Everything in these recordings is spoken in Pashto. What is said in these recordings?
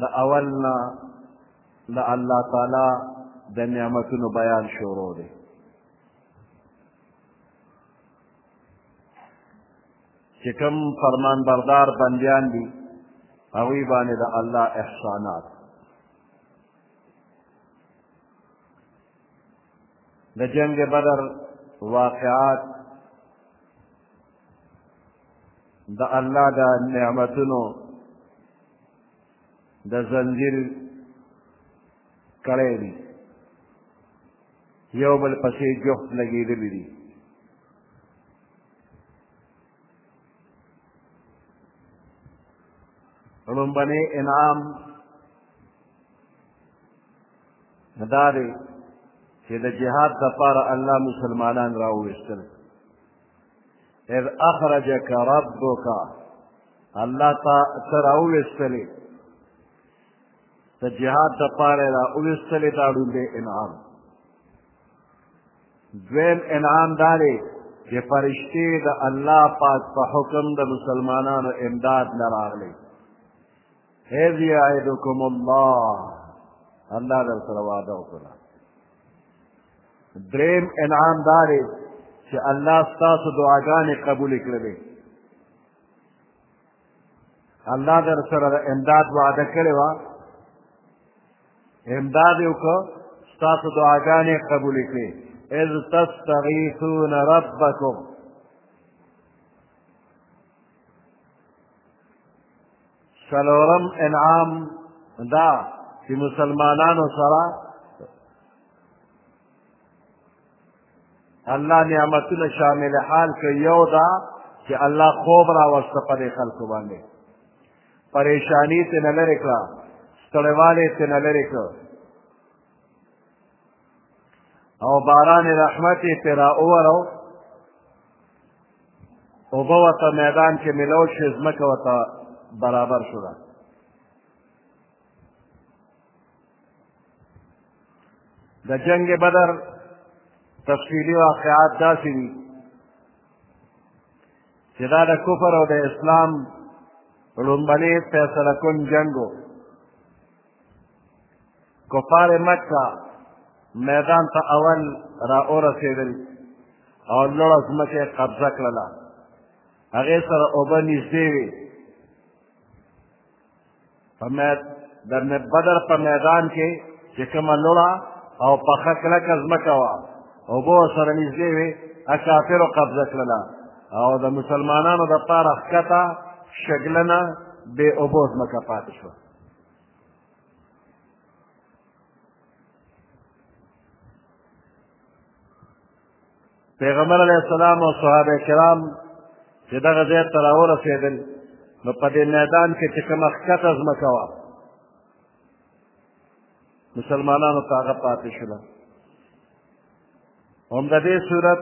د اول نه د الله تعالی د نعمتونو بیان شروع دی چې کوم فرمان بردار بندیان دي هغوی باندې د الله احسانات د جنگ بدر واقعات د الله د نعمتونو د زنجیر کړی دی یو بل پسې جفت لګېدلی دي لومبنی انعام دا دی چې د جهاد دپاره الله مسلمانان راوویستل اذ اخرجك ربك الله تا تر اوستلی ته جهاد د پاره را اوستلی دا ډوبه انعام دویم انعام داري چې فرشتي د الله پاک په حکم د مسلمانانو امداد لراغلي اذ يعدكم الله الله در سره وعده وکړه دریم انعام دا دی چې الله ستاسو دعاګانې قبولې کړلې الله در سره د امداد وعده کړې وه امداد یې وکړ ستاسو دعاګانې قبولې کړې اذ تستغیثون ربکم څلورم انعام دا چې مسلمانانو سره الله نعمتونه شامل حال که یو دا چې الله خوب راوسته په دې خلکو باندې پریشانی ته نه لرې کړه ستړیوالی ته نه لرې کړه او باران رحمت یې پرې راوورو اوبه ورته میدان کې ملو شوې ځمکه ورته برابر شوه د جنگ بدر تفصیلي واقعات داسې دي چې دا د کفر او د اسلام لومبنې فیصله کن جنګ و کفار مکه میدان ته اول را ورسېدل او لوړه ځمکه قبضه کړله هغې سره اوبه نږدې وې په در بدر په میدان کې چې کومه لوړه او پخه کلکه ځمکه وه اوبه ورسره نږدې وې کافرو قبضه کړله او د مسلمانانو دپاره ښکته شګلنه بې اوبو ځمکه پاتې شوه پیغمبر علیه السلام او صحابه کرام چې دغه ځای ته راورسېدل نو په دې میدان کې چې کومه ښکته ځمکه وه مسلمانانو ته هغه پاتې شوله هم د دې صورت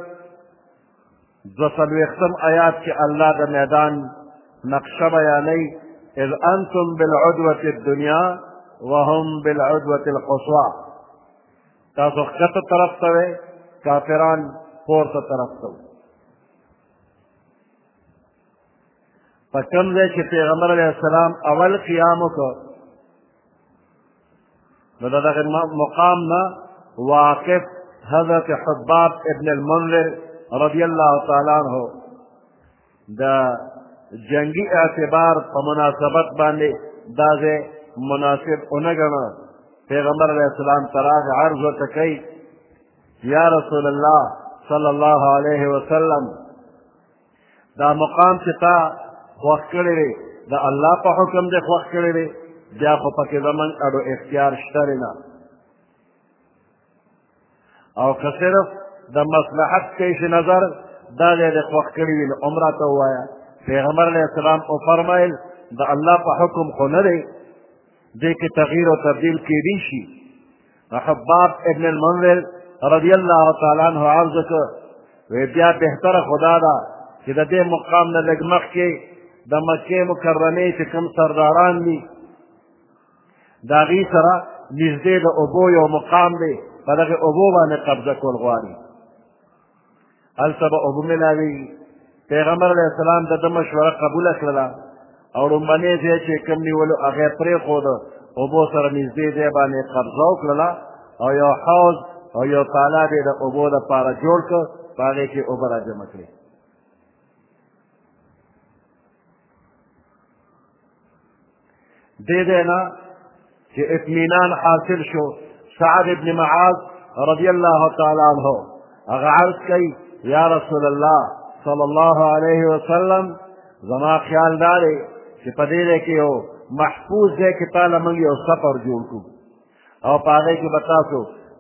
دوه څلوېښتم آیات کې الله د میدان نقشه بیانوي اذ انتم بالعدوة الدنیا وهم بالعدوة القصوى تاسو ښکته طرف ته وئ کافران پورته طرف ته وئ په کوم ځای چې پیغمبر علیه السلام اول قیام وکړ نو د دغه مقام نه واقف حضرت حباب ابن المنذر رضی الله تعالی عنه د جنگي اعتبار په مناسبت باندې دا ځای مناسب ونه ګڼه پیغمبر علیه السلام ته راغی عرض ورته کوي یا رسول الله صلی الله علیه وسلم دا مقام چې تا خوښ کړی دی د الله په حکم دی خوښ کړی دی بیا خو پکې زمونږ اډو اختیار شته نه او که صرف د مصلحت پیش نظر دا دی د خوښ کړي وي نو عمره ته ووایه پیغمبر علیه السلام وفرمایل د الله په حکم خو نه دی دې کې تغییر او تبدیل کېدی شي حباب ابن المنذر رضی الله تعالی عنه عرض وکړ وی بیا بهتره خدا ده چې د دې مقام نه لږ مخکې د مکې مکرمې چې کوم سرداران دي د هغې سره نږدې د اوبو یو مقام دی په دغې اوبو باندې قبضه کول غواړي هلته به اوبه ملاوېږي پیغمبر علیه السلام د ده مشوره قبوله کړله او لومړنی ځای چې کوم نیولو هغه یې پرېښوده اوبو سره نږدې ځای باندې قبضه وکړله او یو حوض او یو تالاب یې د اوبو لپاره جوړ کړ په هغې کې اوبه راجمع کړې دې دی نه چې اطمینان حاصل شو سعد ابن معاذ رضی الله تعالی عنه هغه عرض کوي یا رسول الله صلی الله علیه وسلم زما خیال دا دی چې په دې ځای کې یو محفوظ ځای کې تاله موږ یو سفر جوړ کړو او په هغې کې به تاسو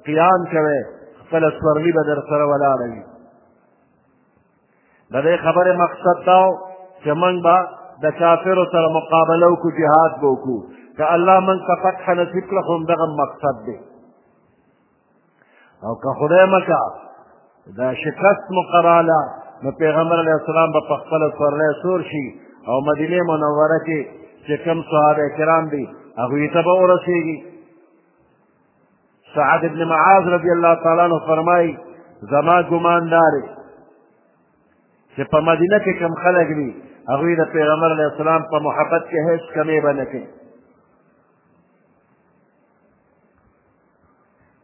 قیام کوئ خپله سورلي به در سره ولاړه وي د دې خبرې مقصد دا و چې موږ به د کافرو سره مقابله وکړو جهاد به وکړو که الله موږ ته فتح نصیب کړه خو همدغه مقصد دی او که خدای مه کړه د شکست مو قراله نو پیغمبر علیه السلام به په خپله سورلی سور شي او مدینې منوره کې چې کوم صحابه کرام دي هغوی ته به ورسېږي سعد ابن معاذ رضی الله تعالی عنہ فرمای زما ګمان دار چې په مدینه کې کم خلک دي هغوی د پیغمبر علیه السلام په محبت کې هیڅ کمی به نه کوي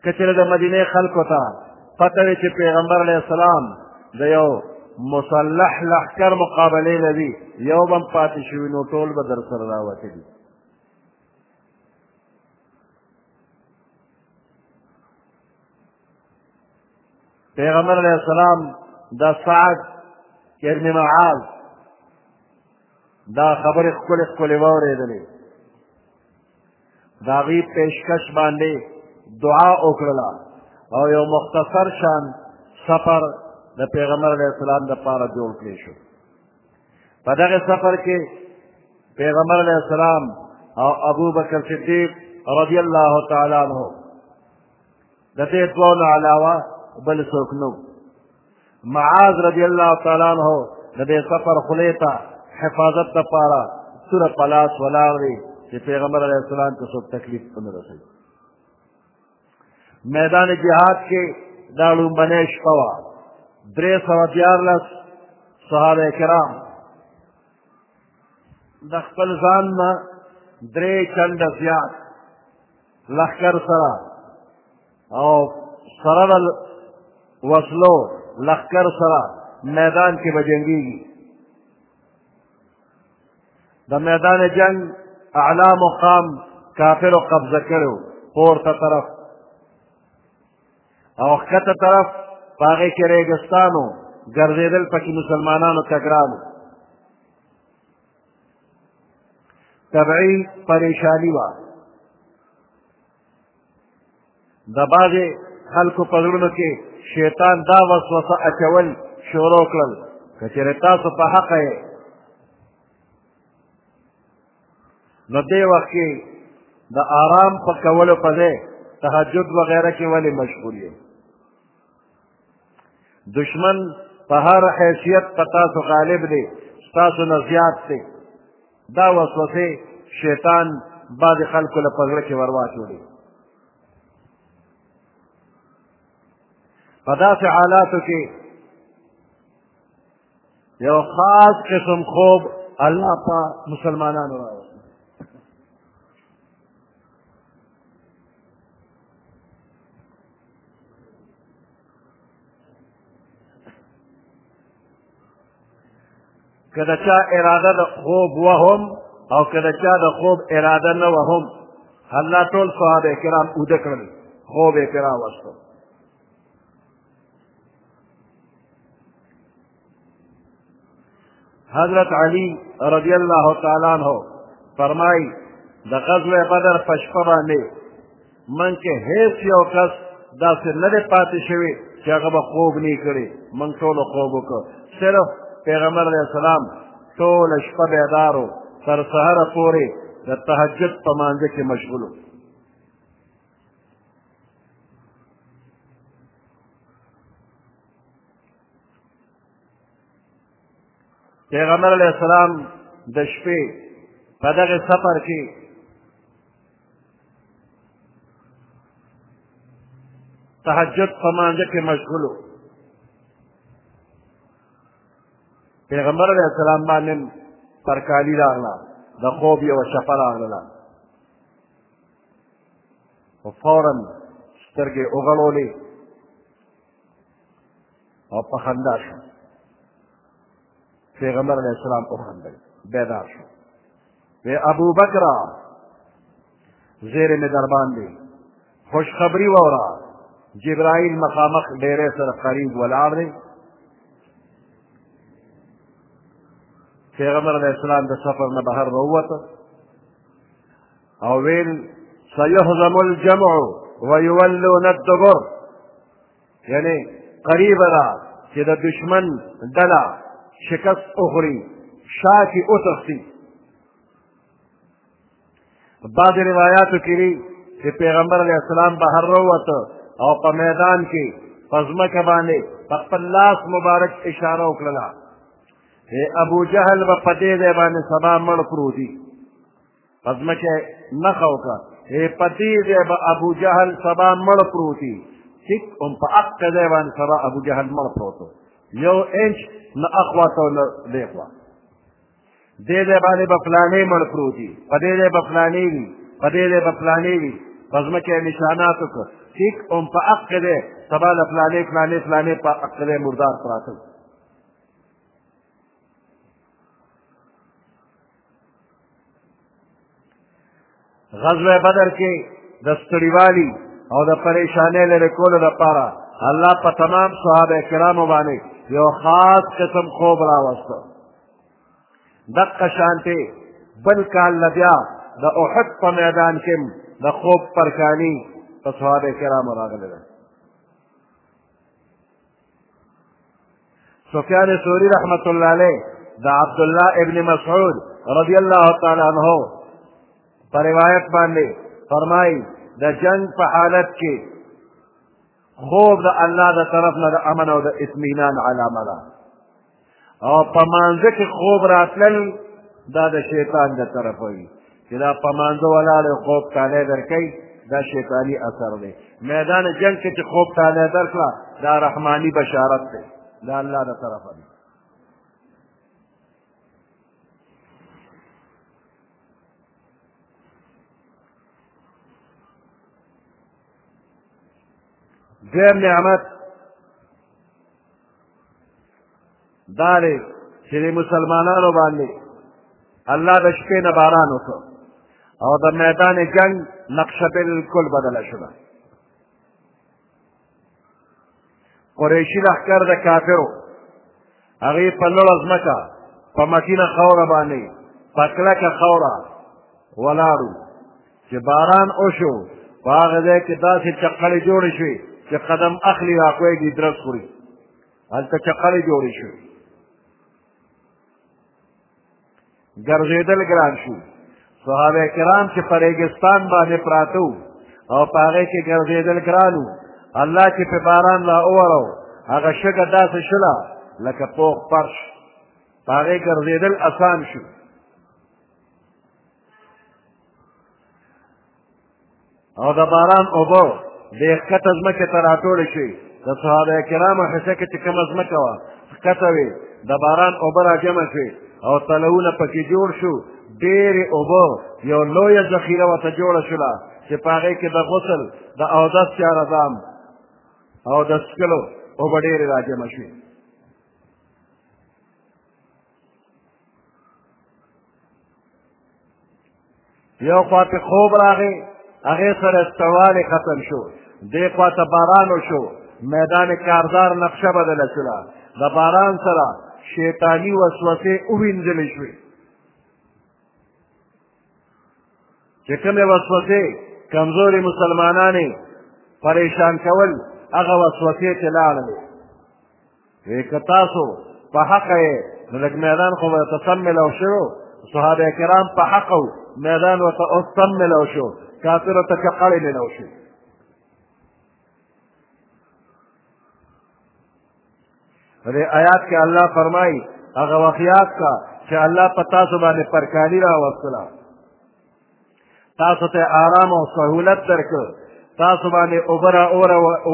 که چېرې د مدینې خلکو ته پته وي چې پیغمبر علیه السلام د یو مسلح لښکر مقابلې لري یو به هم پاتې شوي نو ټول به در سره راوتلي پیغمبر علیہ السلام دا سعد ابن معاذ دا خبرې ښکلې ښکلې واورېدلې د هغوی پیشکش باندې دعا وکړله او یو مختصر شان سفر د پیغمبر علیه السلام دپاره جوړ کړی شو په دغه سفر کې پیغمبر علیه السلام او ابو بکر صدیق رضی الله تعالی عنه د دې دوه نه علاوه بل څوک نو معاذ رضی الله تعالی عنه د دې سفر خلی ته حفاظت لپاره سوره پلاس ولاړ دی چې پیغمبر علیه السلام ته څوک تکلیف ونه رسوي میدان جهاد کې دا لومبنۍ شپه وه درې سوه دیارلس صحابه کرام د خپل ځان نه درې چنډه زیات لښکر سره او سره د وسلو لښکر سره میدان کې به جنګېږي د میدان جنگ اعلا مقام کافرو قبضه کړو پورته طرف او ښکته طرف په هغې کې ریګستان و ګرځېدل پکې مسلمانانو ته ګران طبعي پریشاني وه د بعضې خلکو په زړونو کې شیطان دا وسوسه اچول شروع کړل که چېرې تاسو په حقه یې نو دې وخت کې د آرام په کولو په ځای تهجد وغیره کې ولې مشغول یې دشمن په هر حیثیت په تاسو غالب دی ستاسو نه زیات دی دا وسوسې شیطان بعضې خلکو له په زړه کې ور واچولی په داسې حالاتو کې یو خاص قسم خوب الله په مسلمانانو راوړي که د چا اراده د خوب وهم او که د چا د خوب اراده نه وهم الله ټول صحابه کرام اوده کړل خوب یې پرې راوستو حضرت علی رضی الله تعالی عنہ فرمای د غزوه بدر په شپه باندې من کې هیڅ یو کس داسې نه دی پاتې شوی چې هغه به خوب نه کړي من ټولو خوب وکړ صرف پیغمبر علیه السلام ټوله شپه بیدار و تر سهاره پورې د تهجد په مانځه کې مشغول و پیغمبر علیه السلام د شپې په دغه سفر کې تهجد په مانځه کې مشغول و پیغمبر علیه السلام باندې پر کالي راغله د خوب یوه شپه راغله خو فورا سترګې وغړولې او په خندا شو پیغمبر علیه السلام وخندل بیدار شو وی ابو بکرا زیر می در باندې خوشخبری وورا جبرائیل مخامخ ډیرې سره قریب ولاړ دی پیغمبر علیه السلام د سفر نه بهر راووته او ویل سيهزم الجمع ويولون الدبر یعنی قریبه ده چې د دشمن ډله شکست وخوري شا کې وتښتي بعض روایاتو کې دي چې پیغمبر علیه السلام بهر راووته او په میدان کې په ځمکه باندې په خپل لاس مبارک اشاره وکړله ابو جهل به په دې ځای باندې سبا مړ پروت دي په ځمکه نښه وکړه چې په دې ځای به ابو جهل سبا مړ پروت وي ټیک هم په هغه ځای باندې سبا ابو جهل مړ پروت و یو انچ نه اخوا ته نه دې خوا دې ځای باندې به فلانې مړ پروت وي په دې ځای به فلانې وي په دې ځای به فلانې وي په ځمکه یې نشانات وکړه ټیک هم په هغه ځای سبا له فلانې فلانې فلانې په هغه ځای مردار پراته غزوه بدر کې د ستړیوالي او د پریشانۍ لرې کولو لپاره الله په تمام صحابه کرامو باندې یو خاص قسم خوب راوسته دقه شانتې بل کال له بیا د احد په میدان کې د خوب پرکاني په صحابه کرامو راغلی ده سفیان ثوری رحمت الله علیه د عبد الله ابن مسعود رضی الله تعالی عنه په روایت باندې فرمایي د جنگ په حالت کې خوب د الله د طرف نه د امن او د اطمینان علامه ده او په مانځه کې خوب راتلل دا د شیطان د طرفه وي چې دا په مانځه ولاړ خوب تالی درکوي دا شیطاني اثر دی میدان جنگ کې چې خوب تالی درکړه دا رحماني بشارت دی دا الله د طرفه دی دویم نعمت دا دی چې د مسلمانانو باندې الله د شپې نه باران وکړ او د میدان جنګ نقشه بالکل بدله شوه قریشي لښکر د کافرو هغې په لوړه ځمکه په متینه خاوره باندې په کلکه خاوره ولاړو چې باران وشو په هغه ځای کې داسې چقړې جوړې شوې چې قدم اخلي راکوېږي درس خوري هلته چقړې جوړې شوې ګرځېدل ګران شو صحابه کرام چې په ریګستان باندې پراته وو او په هغې کې ګرځېدل ګران وو الله چې په باران را وورو هغه شګه داسې شله لکه پوخ فرش په هغې ګرځېدل اسان شو او د باران اوبه د ښکته ځمکې ته راټولې شوې د صحابه کرامو حصه کې چې کومه ځمکه وه ښکته وې د باران اوبه راجمع شوې او تلونه پکې جوړ شو ډېرې اوبه یو لویه ذخیره ورته جوړه شوله چې په هغې کې د غسل د اودس چاره دام او د څکلو اوبه ډېرې راجمع شوې یو خوا ته خوب راغی هغې سره استوالی ختم شو دې خوا ته باران وشو میدان کاردار نقشه بدله شوله د باران سره شیطاني وسوسې ووینځلې شوې چې کومې وسوسې کمزوري مسلمانانې پریشان کول هغه وسوسې چې لاړلې وی که تاسو په حق یې نو لږ میدان خو ورته سم میلاو شو صحابه کرام په حق و میدان ورته اوس سم میلاو شو کافرو ته چقړې میلاو شو په دې آیات کې الله فرمایي هغه واقعیات کا چې الله په تاسو باندې پرکالي راوستله تاسو ته آرام او سهولت درکړ تاسو باندې اوبه را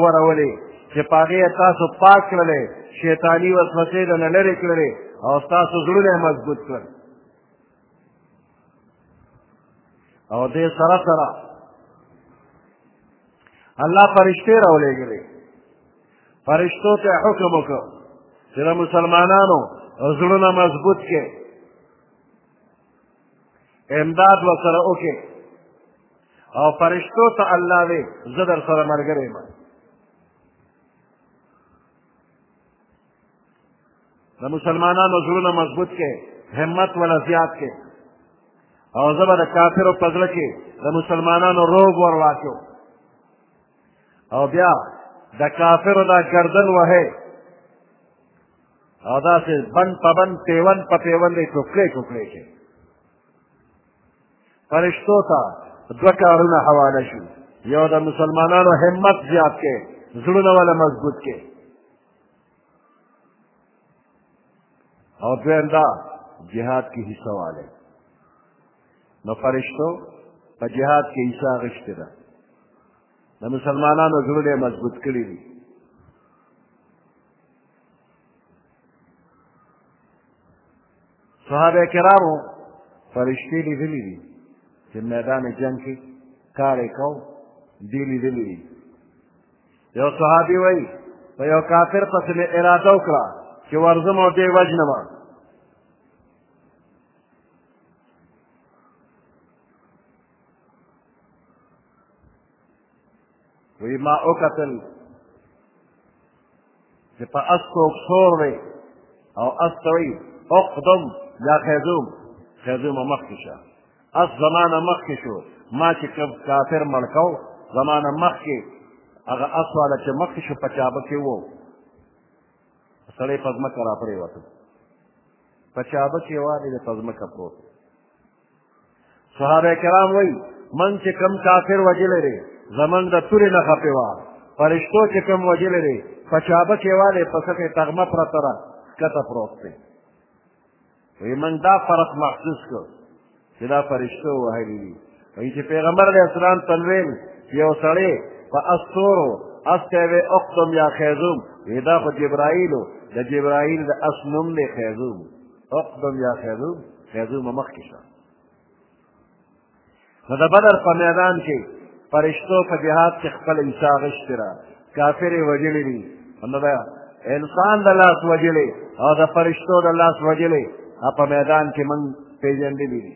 ورولې چې په هغې تاسو پاک کړلې شیطاني وسوسې دنه لرې کړلې او ستاسو زړونه یې مضبوط کړل او دې سره سره الله فرشتې راولېږلې فرشتو ته حکم وکړ چې د مسلمانانو زړونه مضبوط کړي امداد ورسره وکړي او فرشتو ته الله وی زه در سره ملګری یم د مسلمانانو زړونه مضبوط کې همت ولا زیات کې او زه به د کافرو په زړه کې د مسلمانانو روب ور واچو او بیا د کافرو دا ګردن وهې او داسې بند په بند پیوند په پیوند یې ټوکړې ټوکړې کې فرشتو ته دوه کارونه حواله شو یو د مسلمانانو همت زیات کې زړونه ولا مضبوط کې او دویم دا جهاد کې حصه والی نو فرشتو په جهاد کې حصه اخیستې ده د مسلمانانو زړونه یې مضبوط کړي دي صحابه کرامو فرشتې لیدلي دي چې میدان جنګ کې کار یې کو دی لیدلي دي یو صحابي وایي په یو کافر پسې مې اراده وکړه چې ورځم او دې وژنم وی ما وکتل چې په اس څوک سور دی او اس ته وایي اقدم یا خیزوم خیزوم مخکې شه اس زمانه مخکې شو ما چې کوم کافر مړ کو زمانه مخکې هغه اس والا چې مخکې شو په چابه کې وو سړی په ځمکه را پرېوته په چابه کې یوازې د په ځمکه پروت صحابه کرام وایي من چې کوم کافر وجلی دی زمونږ د تورې نه خپې وه فرشتو چې کوم وجلی دی په چابه کې یوازې په سکې تغمه پرته ده ښکته پروت دی وایي موږ دا فرق محسوس کړ چې دا فرشته وهلي دي وایي چې پیغمبر علیه السلام ته ویل چې یو سړی په استورو استی وی اقدم یا خیزوم وایي دا خو جبراییل و د جبراییل د اس نوم دی خیزوم اقدم یا خیزوم خیزوم مخکې شه نو د بدر په میدان کې فرشتو په جهاد کې خپل عیسی غشتي را کافر یې وژلي دي نو د انسان د لاس وژلې او د فرشتو د لاس وژلې په میدان کې موږ پېژندلي دي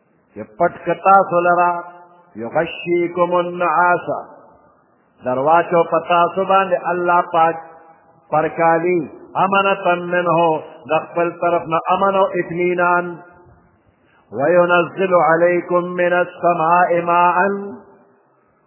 چې پټ که تاسو لره یغشیکم النعاس درواچو په تاسو باندې الله پاک پرکالی امنتا منه د خپل طرف نه امن او اطمینان وینزل علیکم من السماء ماء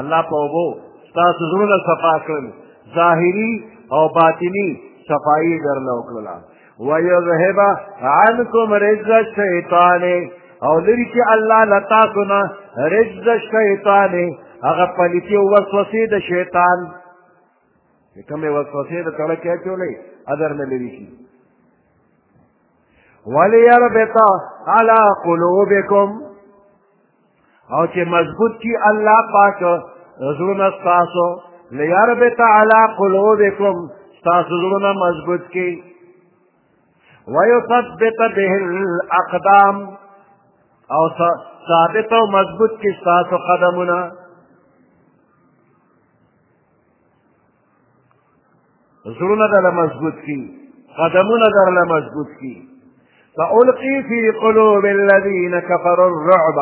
الله په اوبو ستاسو زړونه صفا کړل ظاهري او باطني صفایي درله وکړله ویذهب عنکم رجز الشیطان او لري چې الله له تاسو نه رجز الشیطان هغه پلیتي او وسوسې د شیطان چې کومې وسوسې د تړه کې اچولی ادر نه لري شي وليربط على قلوبكم او چې مضبوط کی الله پاک زړونه ستاسو لیربط علی قلوبکم ستاسو زړونه مضبوط کی ویثبت به الاقدام او ثابت او مضبوط کی ستاسو قدمونه زړونه درله مضبوط کړي قدمونه درله مضبوط کړي فألقي في قلوب الذين كفروا الرعب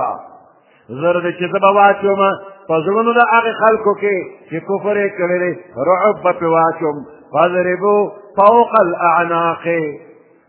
زر دې چې زه به واچوم په زړونو د هغې خلکو کې چې کفر یې کړی دی رعب به پرې واچوم فاضربو فوق الاعناق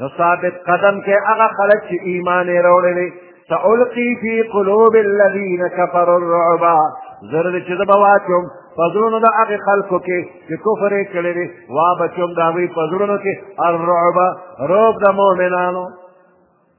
نو ثابت قدم کې هغه خلک چې ایمان یې راوړی دی سألقي في قلوب الذين كفروا الرعب ضرور چې زه به واچوم په زړونو د هغې خلکو کې چې کفر یې کړی دی وابچوم د هغوی په زړونو کې الرعب روب د مؤمنانو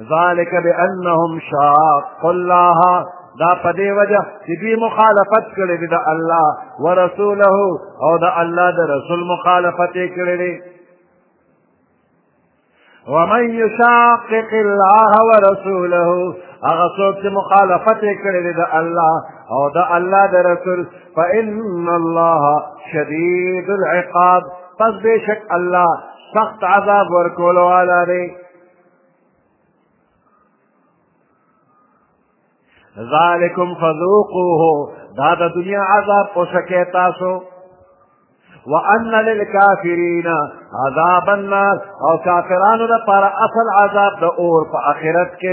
ذلك بأنهم شاقوا الله دا په دې وجه چې دوی مخالفت کړې دي د الله ورسوله او د الله د رسول مخالفت یې کړې دي ومن يشاقق الله ورسوله هغه څوک چې مخالفت یې کړې دي د الله او د الله د رسول فإن الله شديد العقاب پس بېشک الله سخت عذاب ورکولو والا دی ذالکم فذوقوه دا د دنیا عذاب او شکه تاسو وان للكافرین عذاب النار او کافرانو لپاره اصل عذاب د اور په آخرت کې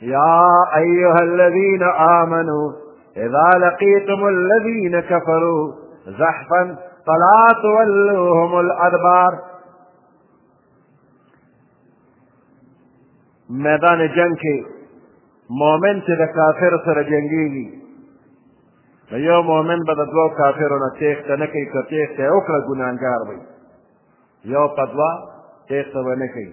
یا ایها الذین آمنو اذا لقیتم الذین کفروا زحفا فلا تولوهم الادبار میدان جنگ کې مؤمن چې د کافر سره جنگیږي نو یو مؤمن به د دوو کافرو نه تېښته نه کوي که تېښته یې وکړه ګناهګار به یو په دوه تېښته به نه کوي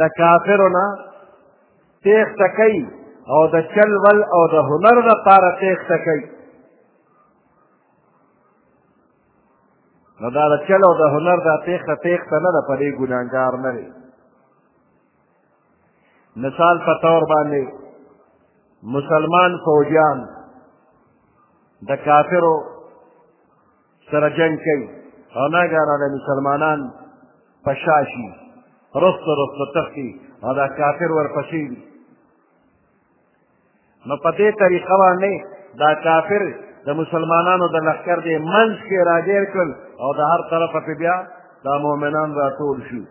د کافرو نه تېښته کوي او د چل ول او د هنر لپاره تېښته کوي نو دا د چل او د هنر دا تېښته تېښته نه ده په دې ګناهګار نه دی مثال په طور باندې مسلمان فوجیان د کافرو سره جنګ کوي او ناګهانه د مسلمانان په شا شي رسته رسته تښتي او دا کافر ورپسې وي نو په دې طریقه باندې دا کافر د مسلمانانو د لښکر دې منځ کې راګیر کړل او د هر طرفه پې بیا دا مؤمنان راټول شي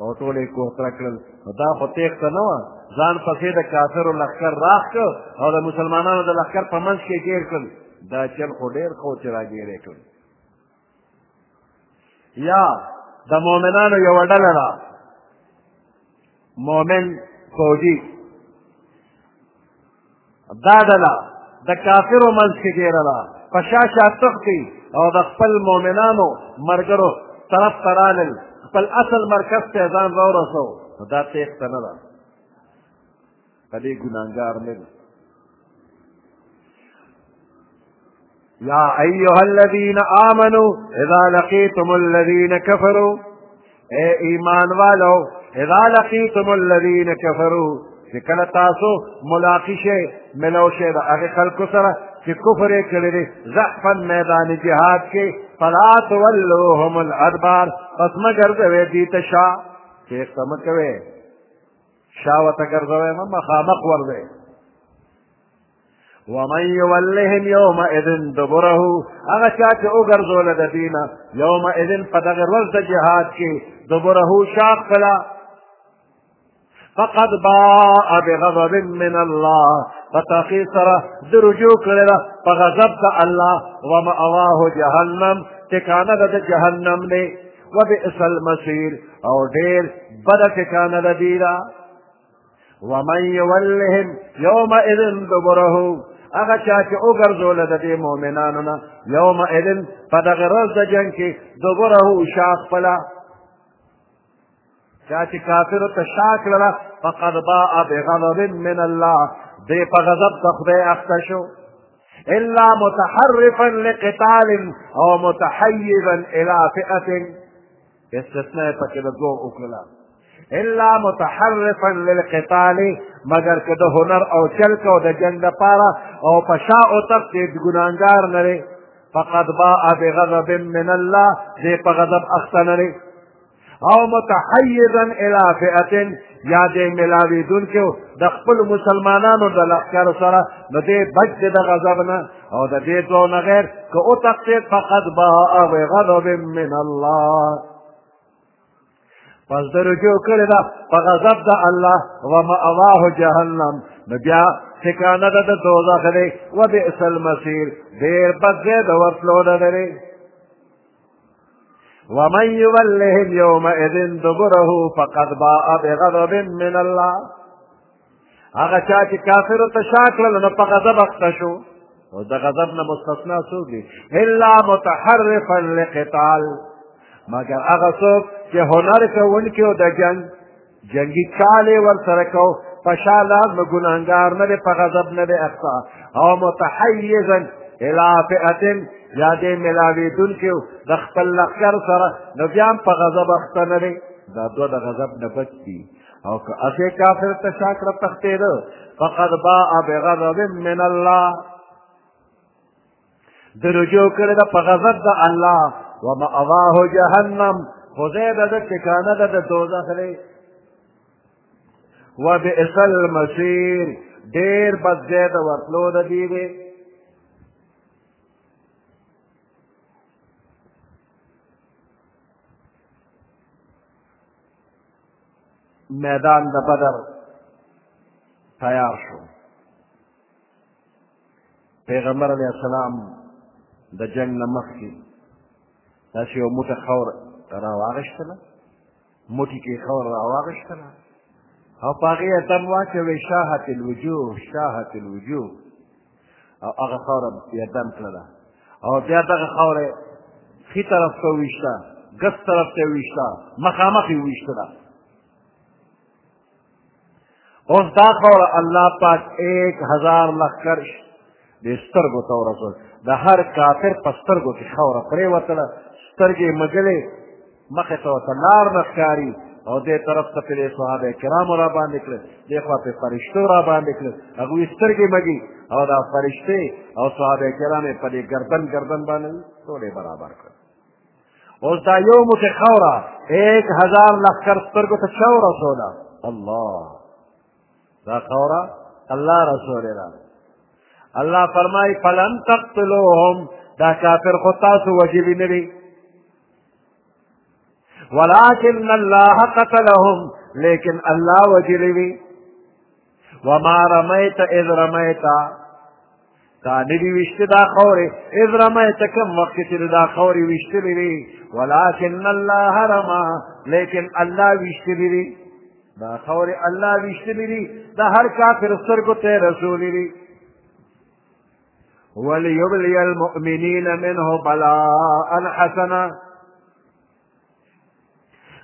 او ټول یې کوتره کړل نو دا خو تېښته نه وه ځان پسې د کافرو لښکر راخ کړ او د مسلمانانو د لښکر په منځ کې ګیر کړل دا چل خو ډېر خو چې راګیرې کړل یا د مؤمنانو یوه ډله ده مؤمن فوجي دا ډله د کافرو منځ کې ګېره ده په شا شا تښتي او د خپل مؤمنانو ملګرو طرف ته رالل خپل اصل مرکز ته ځان راورسو نو دا تېښته نه ده په دې ګناهګار نه دي یا ایها الذین آمنو اذا لقیتم الذین کفرو اے ایمان والو اذا لقیتم الذین کفرو چې کله تاسو ملاقی شئ ملو شئ د هغه خلکو سره چې کفر یې کړی دی زحفا میدان جهاد کې فلا تولوهم الادبار پس مه ګرځوئ دوی ته شا تېښته مه کوئ شا ورته ګرځوئ مه مخامخ ورځئ ومن یولهم یومئذ دبره هغه چا چې وګرځوله د دوی نه یومئذ په دغه ورځ د جهاد کې دبره شا خپله فقد باء بغضب من الله فتاقی سره د رجوع کړی ده په غضب د الله ومأواه جهنم ټکانه ده د جهنم دی وبئس المصیر او ډېر بده ټکانه ده دی ومن یولهم یومئذ دبره هغه چا چې وګرځوله د دې مؤمنانو نه یومئذ په دغه ورځ د جنګ کې دبره شا خپله چا چې کافرو ته شا کړله فقد باء بغضب من الله دی په غضب د خدای اخته شو الا متحرفا لقتال او متحيبا الى فئه استثناء یې پکې د دوو وکړله الا متحرفا للقتال مگر که د هنر او چل کو د جنگ لپاره او په شا او تب کې ګناهګار نه لري فقد باء بغضب من الله دې په غضب اخته نه لري او متحيزا الى فئه یا دې ملاوېدونکي او د خپل مسلمانانو د لښکر سره د دې بچ دی د غضب نه او د دې دوو نه غیر که وتښتېد فقد باء بغضب من الله پس د رجوع کړې ده په غضب د الله ومأواه جهنم نو بیا ټکانه ده د دوزخ دی وبئس المصیر ډېر بد ځای د ورتلو ده دی ومن يولهم يومئذ دبره فقد باء بغضب من الله هغه چا چې کافرو ته شا کړل نو په غضب اخته شو او د غضب نه مستثنا څوک دي الا متحرفا لقتال مګر هغه څوک چې هنر کوونکی او د جنګ جنگي چال یې ورسره کو په شا لاس به ګناهګار نه دی په غضب نه دی اخته او متحیزا الی فئة یا دې ملاوېدونکی و د خپل لښکر سره نو بیا هم په غضب اخته نه دی دا دوه د غضب نه بچ دي او که اسې کافر ته شا کړه تښتېده فقد باء بغضب من الله د رجوع کړې ده په غضب د الله ومأواه جهنم خو ځای د ده ټکانه ده د دوزخ دی وبئس المصیر ډېر بد ځای د ورتلو د دې دی میدان د بدر تیار شو پیغمبر علیه السلام د جنګ نه مخکې داسې یو موټه خاور راواغېستله موټي کې خاور راواغېستله او په هغې یې دم واچوې شاهت الوجوه شاهت الوجوه او هغه خاوره یې دم کړله او بیا دغه خاوره یې ښي طرف ته وویشته ګس طرف ته یې وویشته مخامخ یې وویشتله اوس دا خبره الله پاک ایک هزار لښکر دې سترګو ته ورسول د هر کافر په سترګو کې خاوره پرېوتله سترګې یې مږلې مخې ته ورته لار نه ښکاري او دې طرف ته پرې صحابه کرامو را باندې کړل دې خوا پرې فرشتو را باندې کړل هغوی سترګې مږي او دا فرشتې او صحابه کرام یې په دې ګردن ګردن باندې ټولې برابر کړل اوس دا یو موټې خاوره ایک هزار لښکر سترګو ته چا ورسوله الله دا خاوره الله رسولې ده الله فرمایي فلم تقتلوهم دا کافر خو تاسو وجبي نه دي ولكن الله قتلهم لیکن الله وجلوی وما رمیت اذ رمیت تا ندی وشته دا خورې اذ رمیت کم وخت چې دا خورې وشتلې وي ولكن الله رما لیکن الله وشتلې وي دا خورې الله وشتلې وي دا هر کافر سترګو ته رسولې وي وليبلي المؤمنين منه بلاء حسنا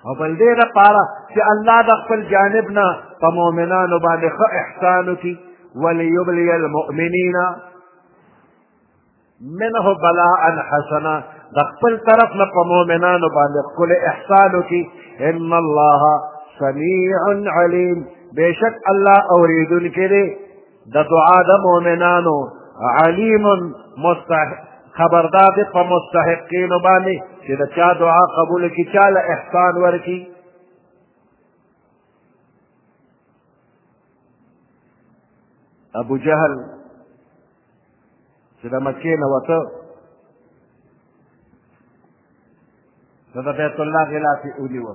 او بل دې لپاره چې الله د خپل جانب نه په مؤمنانو باندې ښه احسان وکړي وليبلي المؤمنین منه بلاء حسنا د خپل طرف نه په مؤمنانو باندې ښکلی احسان وکړي ان الله سميع عليم بشك الله أريد الكذب د دعا د مؤمنانو علیم مستحق خبردار دی په مستحقینو باندې چې د چا دعا قبول کړي چا له احسان ورکړي ابو جهل چې د مکې نه وته نو د بیت الله غلاف یې ونیوه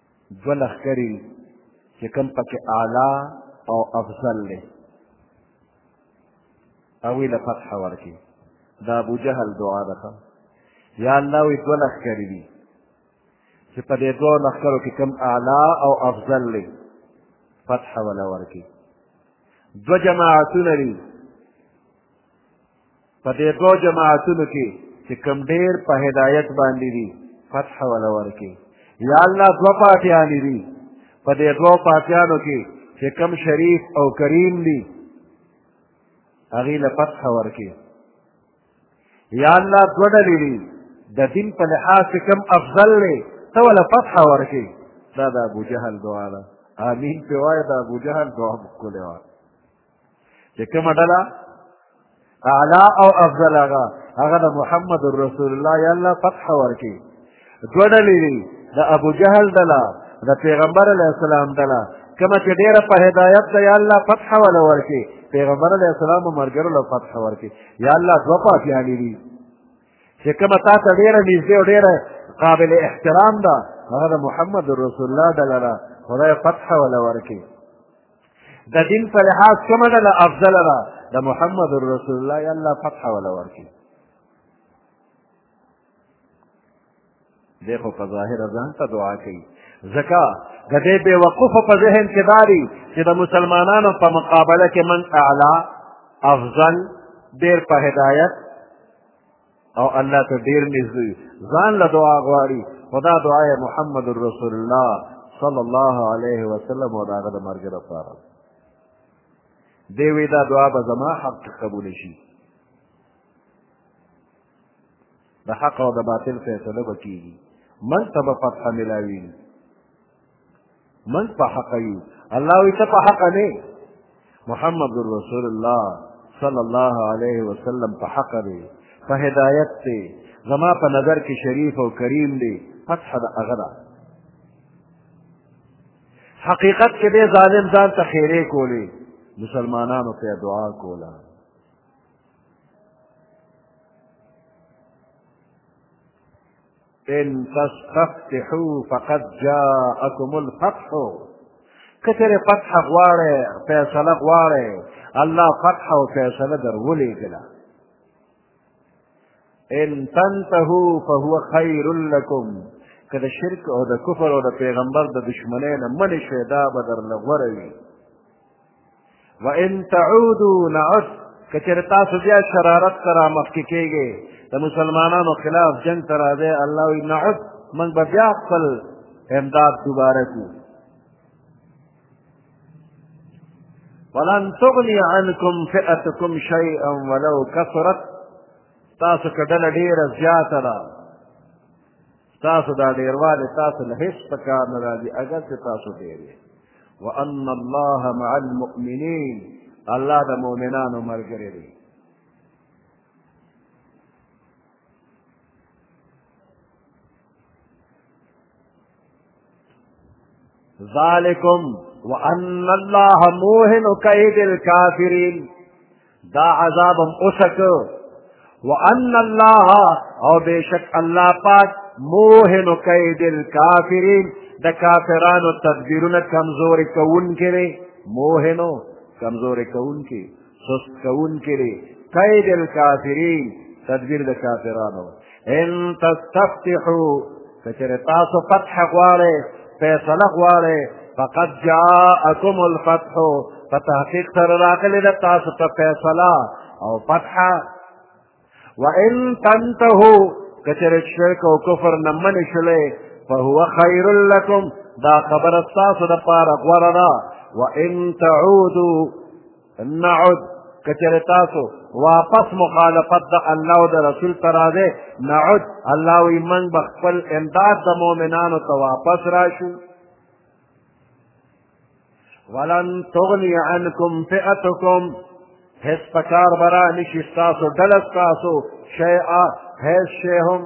دوه لښکري چې کوم پکې اعلی او افضل دی هغوی له فتح ورکړي د ابو جهل دعا ده یا الله وی دوه لښکرې دي چې په دې دوه لښکرو کې کوم اعلی او افضل دی فتح ولا ورکړي دوه جماعتونه دي په دې دوه جماعتونو کې چې کم ډېر په هدایت باندې دي فتح ولا ورکې یا الله دوه پاتیانې دي په دې دوه پاتیانو کې چې کم شریف او کریم دي هغې له فتح ورکې یا الله دوه ډلې دي د دین په لحاظ کې کم افضل دی ته ولا فتح ورکې دا د ابو جهل دعا ده آمین پې وایه د ابو جهل دعا مو ښکلې وه چې کومه ډله اعلا او افضل هغه هغه د محمد رسول الله یا الله فتح ورکي دوه ډلې دي د ابو جهل ډله د پیغمبر علیه السلام ډله کومه چې ډېره په هدایت ده یا الله فتح وله ورکي پیغمبر علیه السلام او ملګرو له فتح ورکي یا الله دوه پاتیانې دي چې کومه تا ته ډېره نږدې او ډېره قابل احترام ده هغه د محمد رسول الله ډله ده خدای فتح وله ورکي د دین په لحاظ کومه ډله افضله ده د محمد رسول الله یا الله فتح ولا ورکړي دی خو په ظاهره ځان ته دعا کوي ځکه د دې بې وقوفه په ذهن کې داري چې د مسلمانانو په مقابله کې من اعلی افضل ډېر په هدایت او الله ته ډیر نږدې ځان له دعا غواړي خو دا دعا یې محمد رسول الله صلی الله علیه وسلم او د هغه د مرګ لپاره دی وی دا دعا به زما حق کې قبول شي د حق او د باطل فیصله به کېږي من ته به فتحه ملاویږي من په حق یو الله وی ته په حق نه محمد رسول الله صلی الله علیه وسلم په حق دی په هدایت دی زما په نظر کې شریف او کریم دی فتح د هغه ده حقیقت کې دی ظالم ځان ته خیرې کولې مسلمانانو ته دعا کوله ان تستفتحوا فقد جاءكم الفتح کچر فتح غواړی فیصله غواړی الله فتح او فیصله در ولیږله ان تنتهوا فهو خیر لکم که د شرک او د کفر او د پیغمبر د دشمنۍ نه منې شئ دا به درله غوره وي وان تعودوا نعد که چېرې تاسو بیا شرارت ته رامخکې کېږئ د مسلمانانو خلاف جنګ ته راځئ الله وایي نعد موږ به بیا خپل امداد دوباره کړو ولن تغني عنكم فئتكم شيئا ولو كثرت تاسو که ډله ډېره زیاته ده تاسو دا ډیروالی تاسو له هیڅ په کار نه راځي اګر چې تاسو ډیر یې وان الله مع المؤمنین الله د مؤمنانو ملګری دی ذالکم وان الله موهن کید الکافرین دا عذاب هم اوسک وان الله او بشک الله پاک موهن کید الکافرین د کافرانو تدبیرونه کمزوري کوونکي دی موهنو کمزوري کوونکي سست کوونکي دی کید الکافرین تدبیر د کافرانو ان تستفتحو که چېرې تاسو فتح غواړئ فیصله غواړئ فقد جاءکم الفتح په تحقیق سره راغلې ده تاسو ته فیصله او فتحه وان تنتهو که چېرې شرک او کفر نه منې شولئ فهو خیر لکم دا خبره ستاسو دپاره غوره ده وان تعودو نعود کچره تاسو واپس مخالفت د الله او د رسول ته راځئ نعود الله وایي موږ به خپل امداد د مؤمنانو ته واپس راشو ولن تغني عنكم فئتكم هیڅ پکار برا نشي ستاسو ډله ستاسو شیئا هیڅ شی هم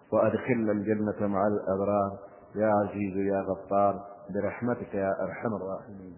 وأدخلنا الجنة مع الأبرار يا عزيز يا غفار برحمتك يا أرحم الراحمين